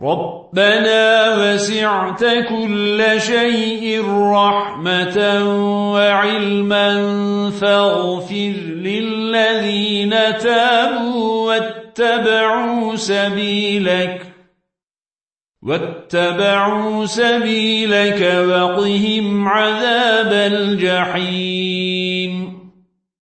ربنا وسعت كل شيء رحمة وعلما فاغفر للذين تابوا واتبعوا سبيلك واتبعوا سبيلك وقهم عذاب الجحيم